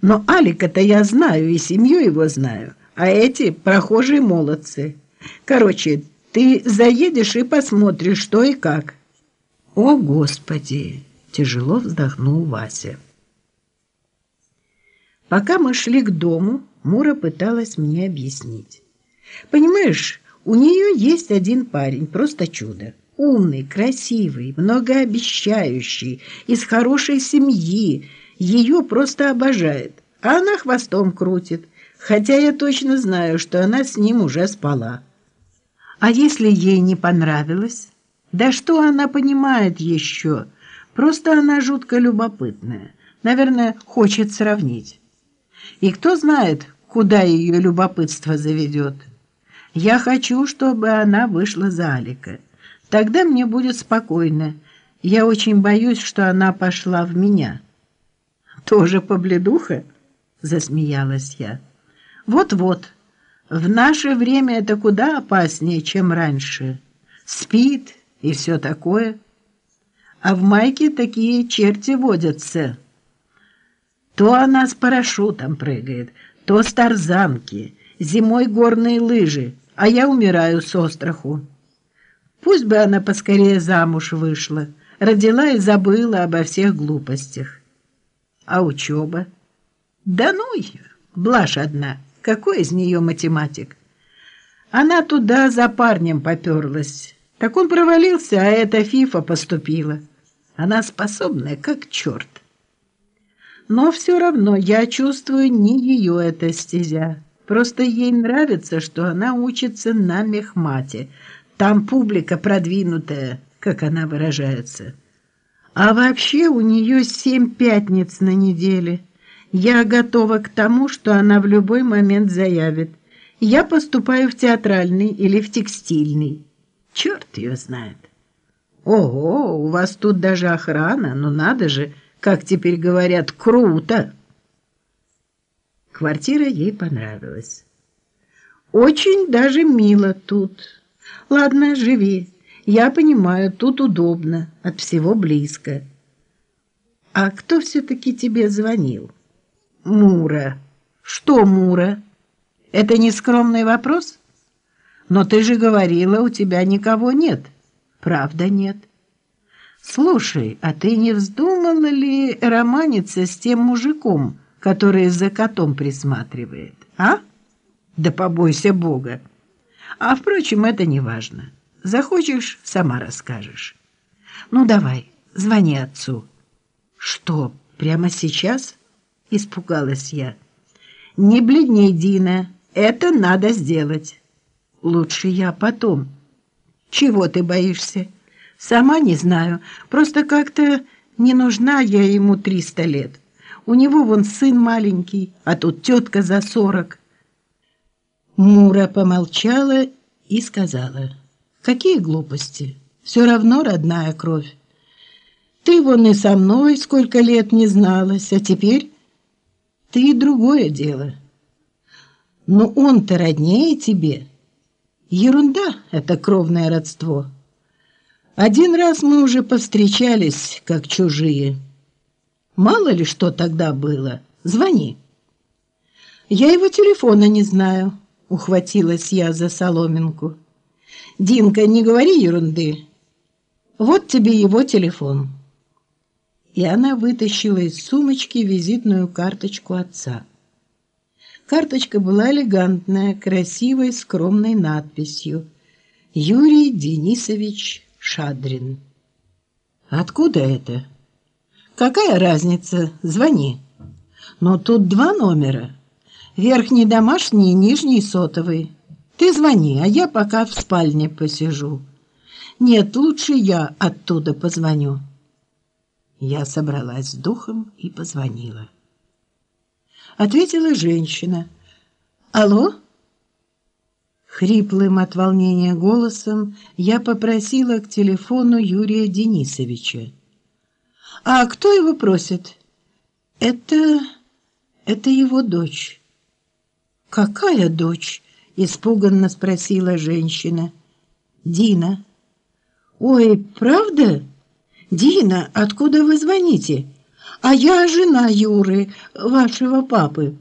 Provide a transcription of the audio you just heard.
Но Алика-то я знаю и семью его знаю, а эти прохожие молодцы. Короче, ты заедешь и посмотришь, что и как. О, Господи! Тяжело вздохнул Вася. Пока мы шли к дому, Мура пыталась мне объяснить. Понимаешь, у нее есть один парень, просто чудо. Умный, красивый, многообещающий, из хорошей семьи. Ее просто обожает. А она хвостом крутит, хотя я точно знаю, что она с ним уже спала. А если ей не понравилось? Да что она понимает еще? Просто она жутко любопытная. Наверное, хочет сравнить. И кто знает, куда ее любопытство заведет. Я хочу, чтобы она вышла за Алика. Тогда мне будет спокойно. Я очень боюсь, что она пошла в меня. Тоже побледуха? Засмеялась я. Вот-вот. В наше время это куда опаснее, чем раньше. Спит и все такое. А в майке такие черти водятся. То она с парашютом прыгает, то с тарзанки, зимой горные лыжи, а я умираю с остраху. Пусть бы она поскорее замуж вышла, родила и забыла обо всех глупостях. А учеба? Да ну ее, блажь одна, какой из нее математик? Она туда за парнем поперлась. Так он провалился, а эта фифа поступила. Она способная, как черт. Но все равно я чувствую не ее эта стезя. Просто ей нравится, что она учится на мехмате. Там публика продвинутая, как она выражается. А вообще у нее семь пятниц на неделе. Я готова к тому, что она в любой момент заявит. Я поступаю в театральный или в текстильный. Черт ее знает. Ого, у вас тут даже охрана, ну надо же, как теперь говорят, круто. Квартира ей понравилась. Очень даже мило тут. Ладно, живи. Я понимаю, тут удобно, от всего близко. А кто все-таки тебе звонил? Мура. Что Мура? Это не скромный вопрос? Но ты же говорила, у тебя никого нет. Правда нет. Слушай, а ты не вздумала ли романиться с тем мужиком, который за котом присматривает, а? Да побойся Бога. А, впрочем, это не важно. Захочешь, сама расскажешь. Ну, давай, звони отцу. Что, прямо сейчас? Испугалась я. Не бледней, Дина, это надо сделать. Лучше я потом. Чего ты боишься? Сама не знаю, просто как-то не нужна я ему триста лет. У него вон сын маленький, а тут тетка за сорок. Мура помолчала и сказала, «Какие глупости? Все равно родная кровь. Ты вон и со мной сколько лет не зналась, а теперь ты и другое дело. Но он-то роднее тебе. Ерунда это кровное родство». Один раз мы уже повстречались, как чужие. Мало ли что тогда было. Звони. Я его телефона не знаю, ухватилась я за соломинку. Динка, не говори ерунды. Вот тебе его телефон. И она вытащила из сумочки визитную карточку отца. Карточка была элегантная, красивой, скромной надписью «Юрий Денисович Шадрин. Откуда это? Какая разница? Звони. Но тут два номера. Верхний домашний и нижний сотовый. Ты звони, а я пока в спальне посижу. Нет, лучше я оттуда позвоню. Я собралась с духом и позвонила. Ответила женщина. Алло? Хриплым от волнения голосом я попросила к телефону Юрия Денисовича. «А кто его просит?» «Это... это его дочь». «Какая дочь?» — испуганно спросила женщина. «Дина». «Ой, правда? Дина, откуда вы звоните? А я жена Юры, вашего папы.